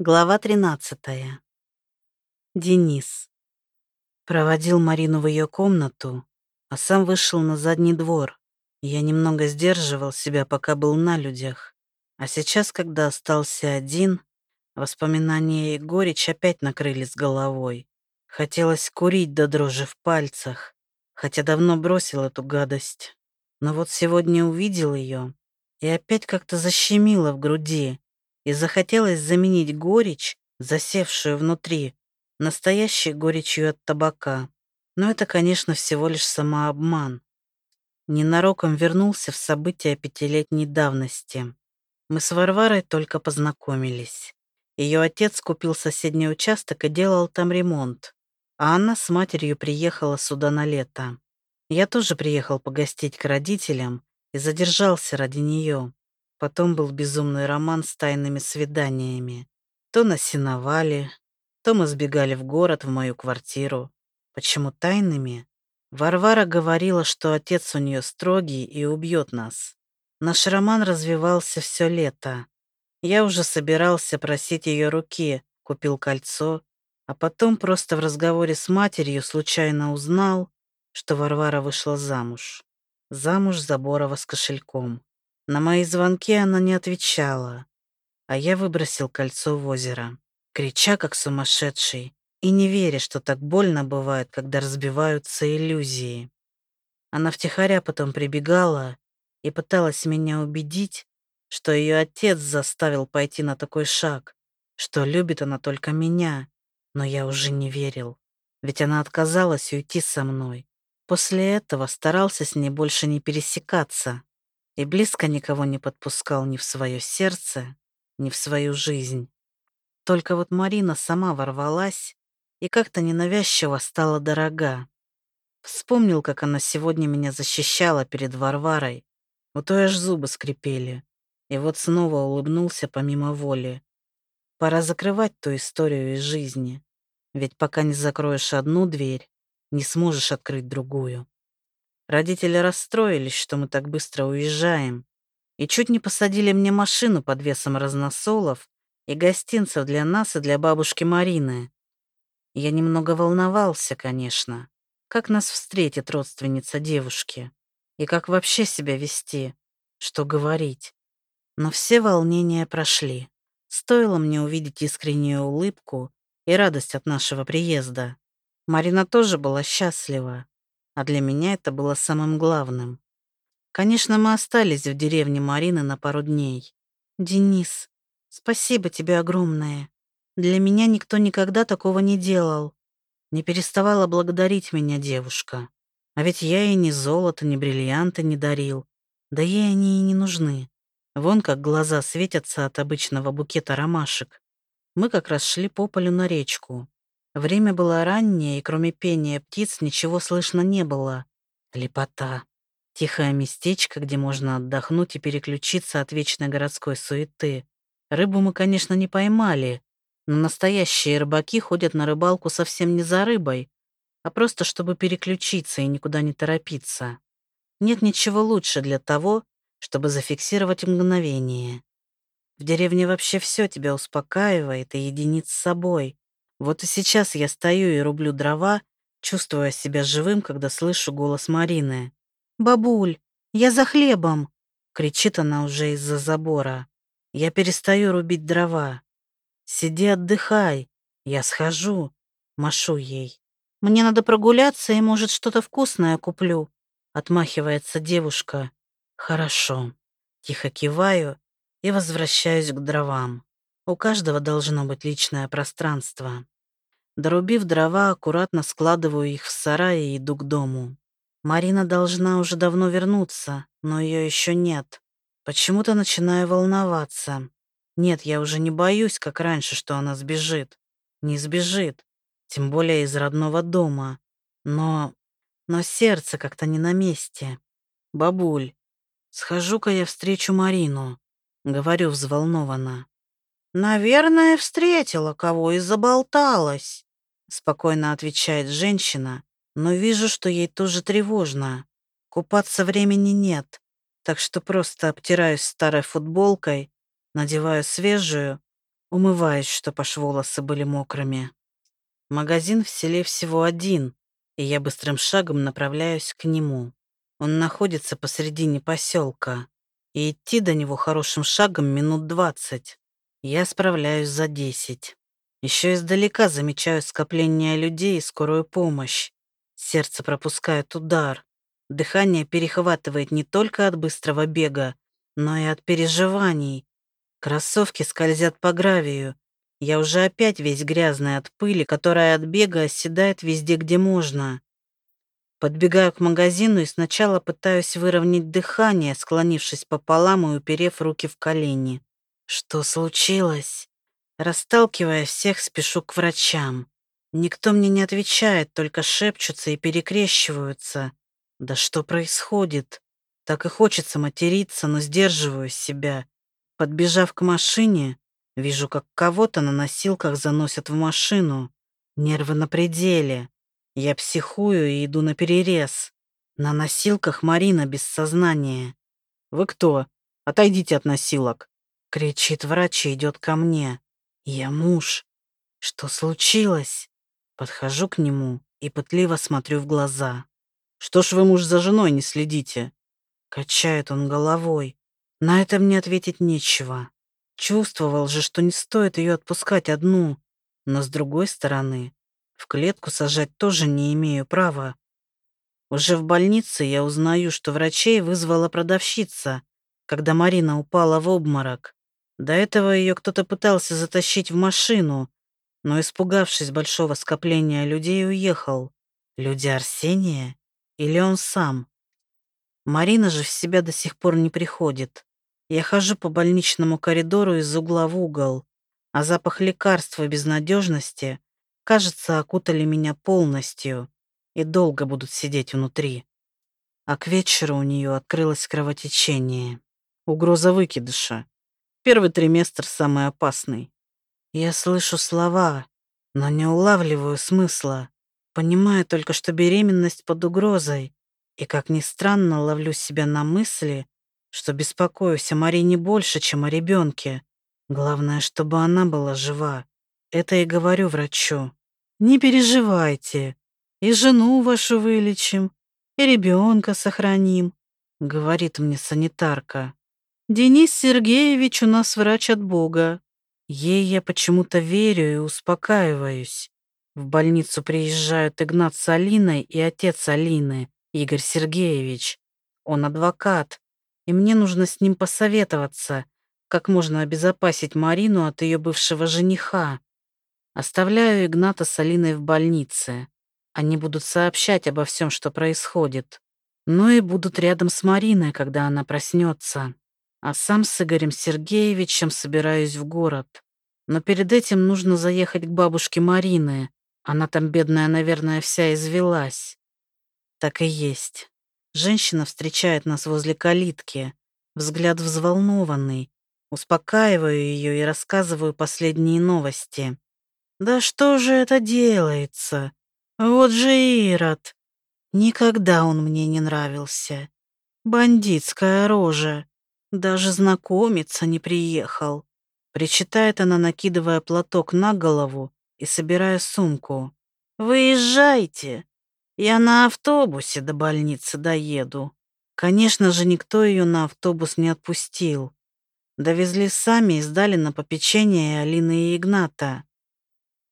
Глава 13. Денис. Проводил Марину в ее комнату, а сам вышел на задний двор. Я немного сдерживал себя, пока был на людях. А сейчас, когда остался один, воспоминания и горечь опять накрыли с головой. Хотелось курить до дрожи в пальцах, хотя давно бросил эту гадость. Но вот сегодня увидел ее, и опять как-то защемило в груди и захотелось заменить горечь, засевшую внутри, настоящей горечью от табака. Но это, конечно, всего лишь самообман. Ненароком вернулся в события пятилетней давности. Мы с Варварой только познакомились. Ее отец купил соседний участок и делал там ремонт, а она с матерью приехала сюда на лето. Я тоже приехал погостить к родителям и задержался ради нее. Потом был безумный роман с тайными свиданиями. То на сеновале, то мы сбегали в город, в мою квартиру. Почему тайными? Варвара говорила, что отец у нее строгий и убьет нас. Наш роман развивался все лето. Я уже собирался просить ее руки, купил кольцо, а потом просто в разговоре с матерью случайно узнал, что Варвара вышла замуж. Замуж за Борова с кошельком. На мои звонки она не отвечала, а я выбросил кольцо в озеро, крича как сумасшедший и не веря, что так больно бывает, когда разбиваются иллюзии. Она втихаря потом прибегала и пыталась меня убедить, что ее отец заставил пойти на такой шаг, что любит она только меня, но я уже не верил, ведь она отказалась уйти со мной. После этого старался с ней больше не пересекаться и близко никого не подпускал ни в свое сердце, ни в свою жизнь. Только вот Марина сама ворвалась и как-то ненавязчиво стала дорога. Вспомнил, как она сегодня меня защищала перед Варварой. У той аж зубы скрипели. И вот снова улыбнулся помимо воли. Пора закрывать ту историю из жизни. Ведь пока не закроешь одну дверь, не сможешь открыть другую. Родители расстроились, что мы так быстро уезжаем, и чуть не посадили мне машину под весом разносолов и гостинцев для нас и для бабушки Марины. Я немного волновался, конечно, как нас встретит родственница девушки и как вообще себя вести, что говорить. Но все волнения прошли. Стоило мне увидеть искреннюю улыбку и радость от нашего приезда. Марина тоже была счастлива а для меня это было самым главным. Конечно, мы остались в деревне Марины на пару дней. «Денис, спасибо тебе огромное. Для меня никто никогда такого не делал». Не переставала благодарить меня девушка. А ведь я ей ни золото, ни бриллианты не дарил. Да ей они и не нужны. Вон как глаза светятся от обычного букета ромашек. Мы как раз шли по полю на речку. Время было раннее, и кроме пения птиц ничего слышно не было. Лепота. Тихое местечко, где можно отдохнуть и переключиться от вечной городской суеты. Рыбу мы, конечно, не поймали, но настоящие рыбаки ходят на рыбалку совсем не за рыбой, а просто чтобы переключиться и никуда не торопиться. Нет ничего лучше для того, чтобы зафиксировать мгновение. В деревне вообще все тебя успокаивает и единит с собой. Вот и сейчас я стою и рублю дрова, чувствуя себя живым, когда слышу голос Марины. «Бабуль, я за хлебом!» — кричит она уже из-за забора. Я перестаю рубить дрова. «Сиди, отдыхай, я схожу», — машу ей. «Мне надо прогуляться и, может, что-то вкусное куплю», — отмахивается девушка. «Хорошо». Тихо киваю и возвращаюсь к дровам. У каждого должно быть личное пространство. Дорубив дрова, аккуратно складываю их в сарае и иду к дому. Марина должна уже давно вернуться, но ее еще нет. Почему-то начинаю волноваться. Нет, я уже не боюсь, как раньше, что она сбежит. Не сбежит, тем более из родного дома. Но... но сердце как-то не на месте. Бабуль, схожу-ка я встречу Марину. Говорю взволнованно. «Наверное, встретила кого и заболталась», — спокойно отвечает женщина, но вижу, что ей тоже тревожно. Купаться времени нет, так что просто обтираюсь старой футболкой, надеваю свежую, Умываюсь, чтоб аж волосы были мокрыми. Магазин в селе всего один, и я быстрым шагом направляюсь к нему. Он находится посредине поселка, и идти до него хорошим шагом минут двадцать. Я справляюсь за десять. Еще издалека замечаю скопление людей и скорую помощь. Сердце пропускает удар. Дыхание перехватывает не только от быстрого бега, но и от переживаний. Кроссовки скользят по гравию. Я уже опять весь грязный от пыли, которая от бега оседает везде, где можно. Подбегаю к магазину и сначала пытаюсь выровнять дыхание, склонившись пополам и уперев руки в колени. Что случилось? Расталкивая всех, спешу к врачам. Никто мне не отвечает, только шепчутся и перекрещиваются. Да что происходит? Так и хочется материться, но сдерживаю себя. Подбежав к машине, вижу, как кого-то на носилках заносят в машину. Нервы на пределе. Я психую и иду на перерез. На носилках Марина без сознания. «Вы кто? Отойдите от носилок!» Кричит врач и идет ко мне. Я муж. Что случилось? Подхожу к нему и пытливо смотрю в глаза. Что ж вы, муж, за женой не следите? Качает он головой. На это мне ответить нечего. Чувствовал же, что не стоит ее отпускать одну. Но с другой стороны, в клетку сажать тоже не имею права. Уже в больнице я узнаю, что врачей вызвала продавщица, когда Марина упала в обморок. До этого ее кто-то пытался затащить в машину, но, испугавшись большого скопления людей, уехал. Люди Арсения? Или он сам? Марина же в себя до сих пор не приходит. Я хожу по больничному коридору из угла в угол, а запах лекарства и безнадежности, кажется, окутали меня полностью и долго будут сидеть внутри. А к вечеру у нее открылось кровотечение. Угроза выкидыша. Первый триместр самый опасный. Я слышу слова, но не улавливаю смысла. Понимаю только, что беременность под угрозой. И, как ни странно, ловлю себя на мысли, что беспокоюсь о Марине больше, чем о ребенке. Главное, чтобы она была жива. Это и говорю врачу. Не переживайте. И жену вашу вылечим, и ребенка сохраним, говорит мне санитарка. Денис Сергеевич у нас врач от Бога. Ей я почему-то верю и успокаиваюсь. В больницу приезжают Игнат с Алиной и отец Алины, Игорь Сергеевич. Он адвокат, и мне нужно с ним посоветоваться, как можно обезопасить Марину от ее бывшего жениха. Оставляю Игната с Алиной в больнице. Они будут сообщать обо всем, что происходит. Но и будут рядом с Мариной, когда она проснется. А сам с Игорем Сергеевичем собираюсь в город. Но перед этим нужно заехать к бабушке Марины. Она там, бедная, наверное, вся извелась. Так и есть. Женщина встречает нас возле калитки. Взгляд взволнованный. Успокаиваю ее и рассказываю последние новости. «Да что же это делается? Вот же Ирод! Никогда он мне не нравился. Бандитская рожа. Даже знакомиться не приехал. Причитает она, накидывая платок на голову и собирая сумку. «Выезжайте! Я на автобусе до больницы доеду». Конечно же, никто ее на автобус не отпустил. Довезли сами и сдали на попечение Алины и Игната.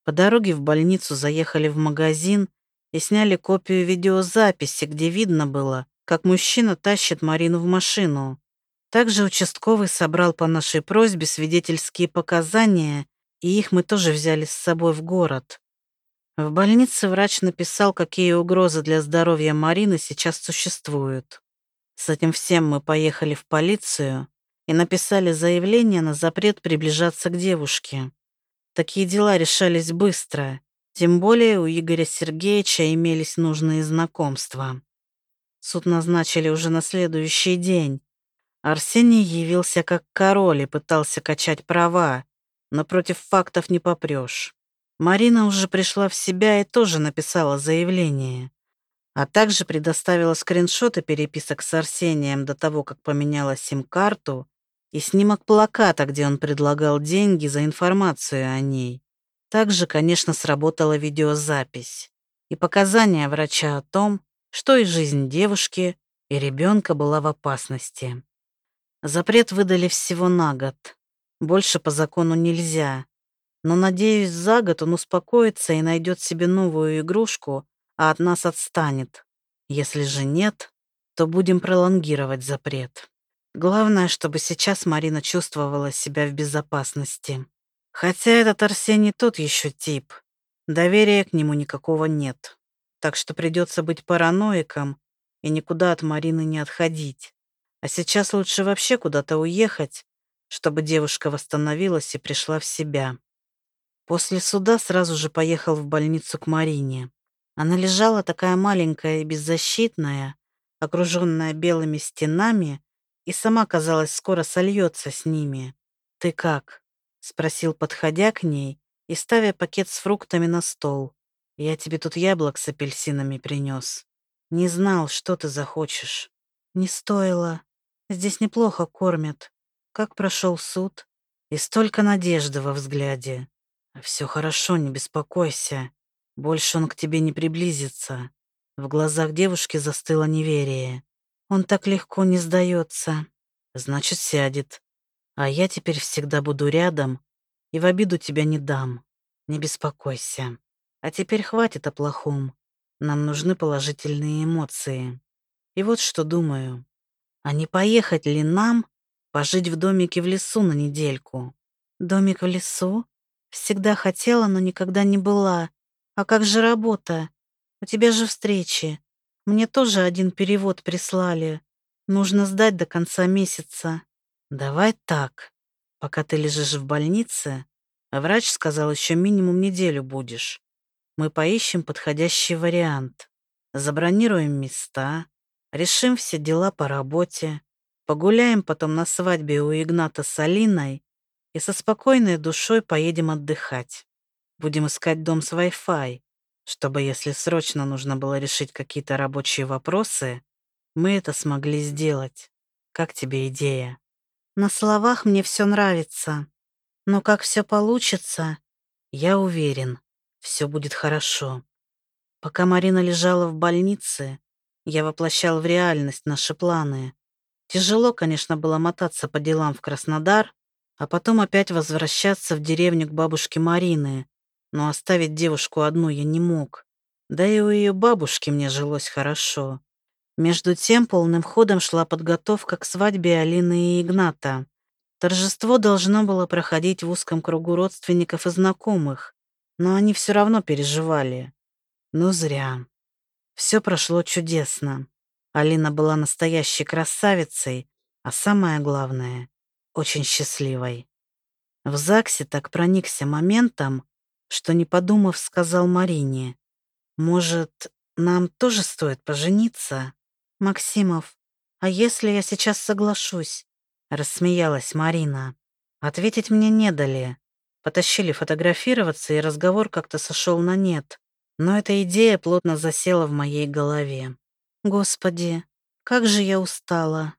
По дороге в больницу заехали в магазин и сняли копию видеозаписи, где видно было, как мужчина тащит Марину в машину. Также участковый собрал по нашей просьбе свидетельские показания, и их мы тоже взяли с собой в город. В больнице врач написал, какие угрозы для здоровья Марины сейчас существуют. С этим всем мы поехали в полицию и написали заявление на запрет приближаться к девушке. Такие дела решались быстро, тем более у Игоря Сергеевича имелись нужные знакомства. Суд назначили уже на следующий день, Арсений явился как король и пытался качать права, но против фактов не попрешь. Марина уже пришла в себя и тоже написала заявление, а также предоставила скриншоты переписок с Арсением до того, как поменяла сим-карту и снимок плаката, где он предлагал деньги за информацию о ней. Также, конечно, сработала видеозапись и показания врача о том, что и жизнь девушки, и ребенка была в опасности. Запрет выдали всего на год. Больше по закону нельзя. Но, надеюсь, за год он успокоится и найдет себе новую игрушку, а от нас отстанет. Если же нет, то будем пролонгировать запрет. Главное, чтобы сейчас Марина чувствовала себя в безопасности. Хотя этот Арсений тот еще тип. Доверия к нему никакого нет. Так что придется быть параноиком и никуда от Марины не отходить. А сейчас лучше вообще куда-то уехать, чтобы девушка восстановилась и пришла в себя. После суда сразу же поехал в больницу к Марине. Она лежала такая маленькая и беззащитная, окруженная белыми стенами, и сама, казалось, скоро сольется с ними. «Ты как?» Спросил, подходя к ней и ставя пакет с фруктами на стол. «Я тебе тут яблок с апельсинами принес. Не знал, что ты захочешь». «Не стоило. Здесь неплохо кормят. Как прошел суд?» И столько надежды во взгляде. «Все хорошо, не беспокойся. Больше он к тебе не приблизится». В глазах девушки застыло неверие. «Он так легко не сдается. Значит, сядет. А я теперь всегда буду рядом и в обиду тебя не дам. Не беспокойся. А теперь хватит о плохом. Нам нужны положительные эмоции. И вот что думаю. А не поехать ли нам пожить в домике в лесу на недельку? Домик в лесу? Всегда хотела, но никогда не была. А как же работа? У тебя же встречи. Мне тоже один перевод прислали. Нужно сдать до конца месяца. «Давай так. Пока ты лежишь в больнице, врач сказал, еще минимум неделю будешь. Мы поищем подходящий вариант. Забронируем места, решим все дела по работе, погуляем потом на свадьбе у Игната с Алиной и со спокойной душой поедем отдыхать. Будем искать дом с Wi-Fi, чтобы, если срочно нужно было решить какие-то рабочие вопросы, мы это смогли сделать. Как тебе идея?» На словах мне все нравится. Но как все получится, я уверен, все будет хорошо. Пока Марина лежала в больнице, я воплощал в реальность наши планы. Тяжело, конечно, было мотаться по делам в Краснодар, а потом опять возвращаться в деревню к бабушке Марины, но оставить девушку одну я не мог. Да и у ее бабушки мне жилось хорошо. Между тем полным ходом шла подготовка к свадьбе Алины и Игната. Торжество должно было проходить в узком кругу родственников и знакомых, но они все равно переживали. Ну, зря. Все прошло чудесно. Алина была настоящей красавицей, а самое главное — очень счастливой. В ЗАГСе так проникся моментом, что, не подумав, сказал Марине, «Может, нам тоже стоит пожениться?» «Максимов, а если я сейчас соглашусь?» Рассмеялась Марина. Ответить мне не дали. Потащили фотографироваться, и разговор как-то сошел на нет. Но эта идея плотно засела в моей голове. Господи, как же я устала.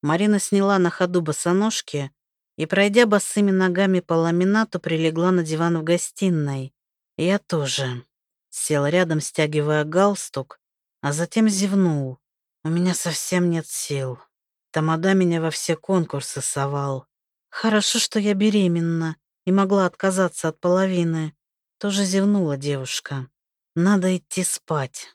Марина сняла на ходу босоножки и, пройдя босыми ногами по ламинату, прилегла на диван в гостиной. Я тоже. Сел рядом, стягивая галстук, а затем зевнул. У меня совсем нет сил. Тамада меня во все конкурсы совал. Хорошо, что я беременна и могла отказаться от половины. Тоже зевнула девушка. Надо идти спать.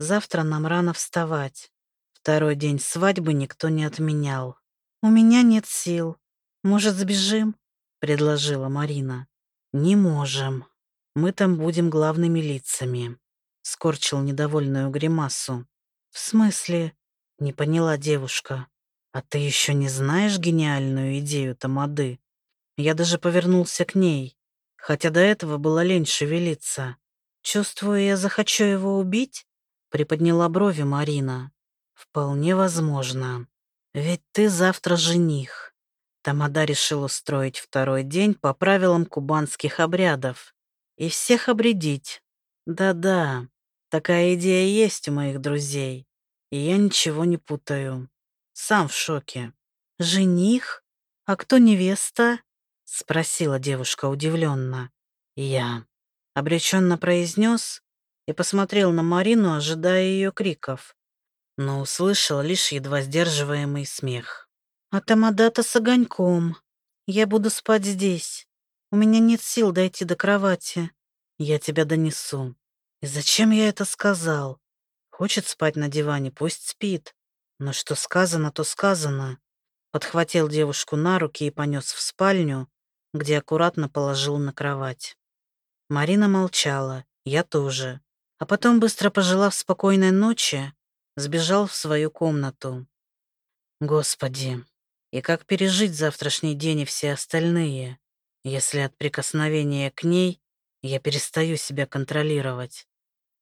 Завтра нам рано вставать. Второй день свадьбы никто не отменял. У меня нет сил. Может, сбежим? Предложила Марина. Не можем. Мы там будем главными лицами. Скорчил недовольную гримасу. «В смысле?» — не поняла девушка. «А ты еще не знаешь гениальную идею Тамады?» Я даже повернулся к ней, хотя до этого было лень шевелиться. «Чувствую, я захочу его убить?» — приподняла брови Марина. «Вполне возможно. Ведь ты завтра жених». Тамада решил устроить второй день по правилам кубанских обрядов и всех обредить. Да-да, Такая идея есть у моих друзей, и я ничего не путаю. Сам в шоке. Жених? «А кто невеста?» — спросила девушка удивленно. «Я», — обреченно произнес и посмотрел на Марину, ожидая ее криков, но услышал лишь едва сдерживаемый смех. «А тамадата с огоньком. Я буду спать здесь. У меня нет сил дойти до кровати. Я тебя донесу. И зачем я это сказал? Хочет спать на диване, пусть спит. Но что сказано, то сказано. Подхватил девушку на руки и понес в спальню, где аккуратно положил на кровать. Марина молчала, я тоже. А потом, быстро пожелав спокойной ночи, сбежал в свою комнату. Господи, и как пережить завтрашний день и все остальные, если от прикосновения к ней я перестаю себя контролировать?